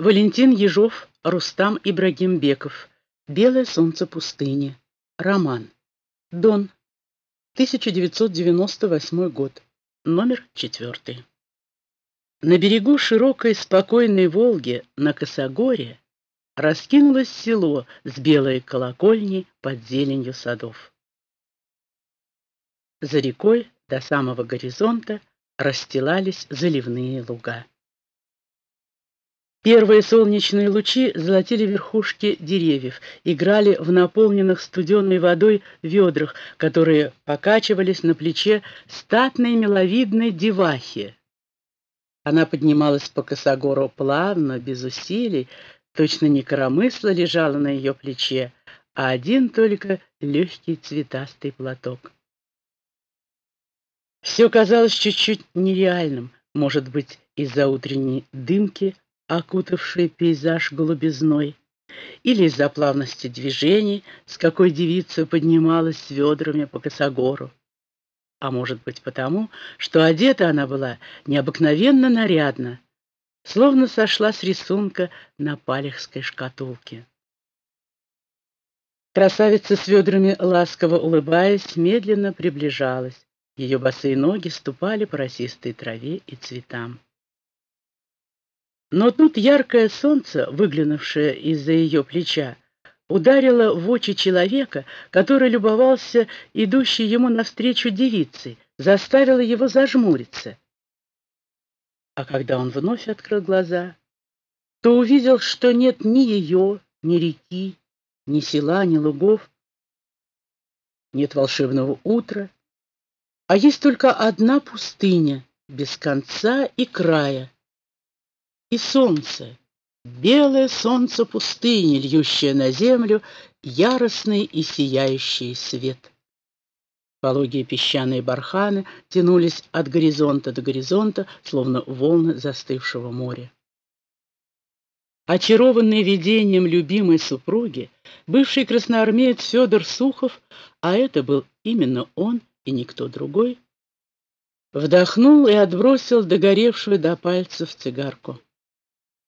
Валентин Ежов, Рустам Ибрагимбеков. Белое солнце пустыни. Роман. Дон. 1998 год. Номер четвертый. На берегу широкой спокойной Волги на Косогоре раскинулось село с белой колокольней под зеленью садов. За рекой до самого горизонта расстилались заливные луга. Первые солнечные лучи золотили верхушки деревьев, играли в наполненных студеной водой ведрах, которые покачивались на плече статной миловидной девахи. Она поднималась по косогору плавно, без усилий, точно не коромысло лежало на ее плече, а один только легкий цветастый платок. Все казалось чуть-чуть нереальным, может быть, из-за утренней дымки, окутавший пейзаж голубизной, или из-за плавности движений, с какой девица поднималась с ведрами по косогору. А может быть потому, что одета она была необыкновенно нарядно, словно сошла с рисунка на палехской шкатулке. Красавица с ведрами, ласково улыбаясь, медленно приближалась. Ее босые ноги ступали по росистой траве и цветам. Но тут яркое солнце, выглянувшее из-за ее плеча, ударило в очи человека, который любовался идущей ему навстречу девицей, заставило его зажмуриться. А когда он вновь открыл глаза, то увидел, что нет ни ее, ни реки, ни села, ни лугов, нет волшебного утра, а есть только одна пустыня без конца и края, и солнце, белое солнце пустыни, льющее на землю яростный и сияющий свет. Пологие песчаные барханы тянулись от горизонта до горизонта, словно волны застывшего моря. Очарованный видением любимой супруги, бывший красноармеец Федор Сухов, а это был именно он и никто другой, вдохнул и отбросил догоревшую до пальцев цигарку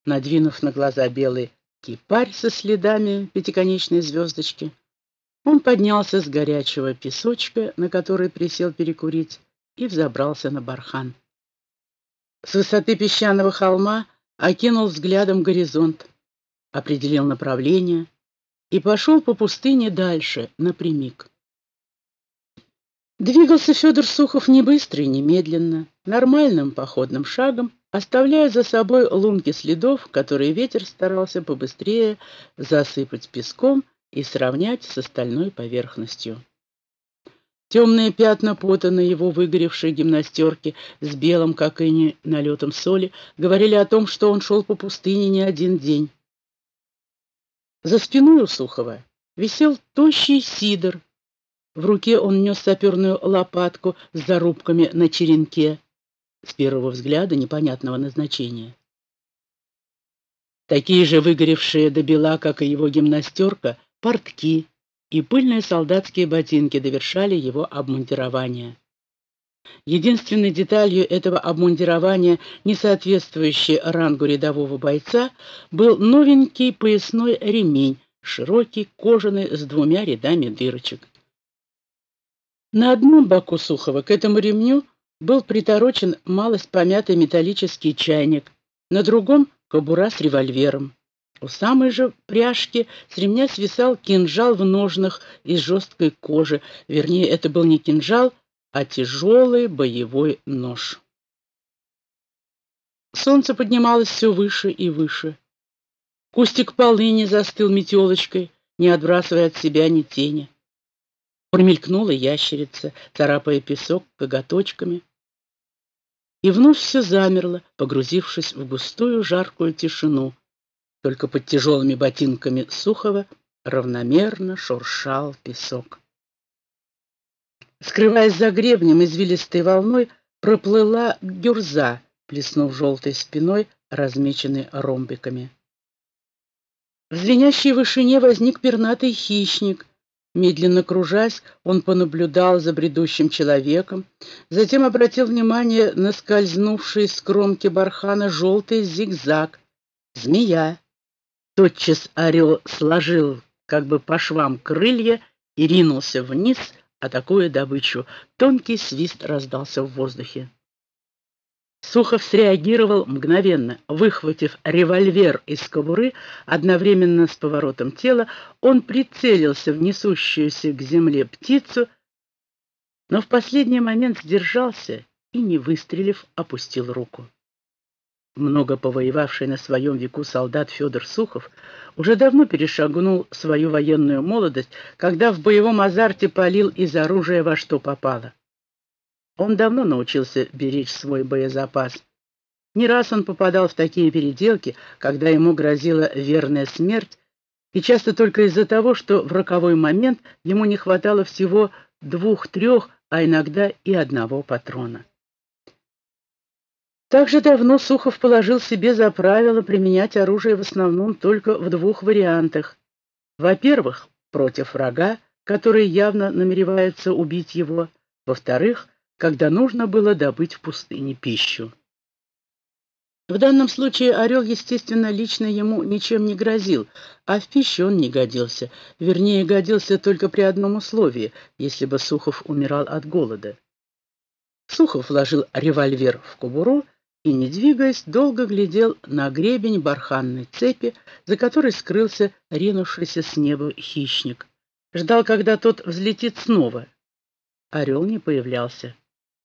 надвинув на глаза белый кипарь со следами пятиконечной звездочки. Он поднялся с горячего песочка, на который присел перекурить, и взобрался на бархан. С высоты песчаного холма окинул взглядом горизонт, определил направление и пошел по пустыне дальше, напрямик. Двигался Федор Сухов не быстро и не медленно, нормальным походным шагом, оставляя за собой лунки следов, которые ветер старался побыстрее засыпать песком и сравнять с остальной поверхностью. Темные пятна пота на его выгоревшей гимнастерке с белым, как и не налетом соли, говорили о том, что он шел по пустыне не один день. За спиной у Сухова висел тощий сидор. В руке он нес саперную лопатку с зарубками на черенке с первого взгляда непонятного назначения. Такие же выгоревшие до бела, как и его гимнастерка, портки и пыльные солдатские ботинки довершали его обмундирование. Единственной деталью этого обмундирования, не соответствующей рангу рядового бойца, был новенький поясной ремень, широкий, кожаный, с двумя рядами дырочек. На одном боку Сухова к этому ремню был приторочен малость помятый металлический чайник, на другом — кобура с револьвером. У самой же пряжки с ремня свисал кинжал в ножнах из жесткой кожи, вернее, это был не кинжал, а тяжелый боевой нож. Солнце поднималось все выше и выше. Кустик полыни застыл метелочкой, не отбрасывая от себя ни тени. Промелькнула ящерица, царапая песок коготочками. И вновь все замерло, погрузившись в густую жаркую тишину. Только под тяжелыми ботинками Сухова равномерно шуршал песок. Скрываясь за гребнем извилистой волной, проплыла гюрза, плеснув желтой спиной, размеченной ромбиками. В звенящей вышине возник пернатый хищник, Медленно кружась, он понаблюдал за бредущим человеком, затем обратил внимание на скользнувший с кромки бархана желтый зигзаг Змея. Тотчас орел сложил как бы по швам крылья и ринулся вниз, атакуя добычу. Тонкий свист раздался в воздухе. Сухов среагировал мгновенно. Выхватив револьвер из кобуры, одновременно с поворотом тела, он прицелился в несущуюся к земле птицу, но в последний момент сдержался и, не выстрелив, опустил руку. Много повоевавший на своем веку солдат Федор Сухов уже давно перешагнул свою военную молодость, когда в боевом азарте палил из оружия во что попало. Он давно научился беречь свой боезапас. Не раз он попадал в такие переделки, когда ему грозила верная смерть, и часто только из-за того, что в роковой момент ему не хватало всего двух-трех, а иногда и одного патрона. Также давно Сухов положил себе за правило применять оружие в основном только в двух вариантах. Во-первых, против врага, который явно намеревается убить его. Во-вторых, когда нужно было добыть в пустыне пищу. В данном случае орел, естественно, лично ему ничем не грозил, а в пищу он не годился. Вернее, годился только при одном условии, если бы Сухов умирал от голода. Сухов вложил револьвер в кобуру и, не двигаясь, долго глядел на гребень барханной цепи, за которой скрылся ринувшийся с неба хищник. Ждал, когда тот взлетит снова. Орел не появлялся.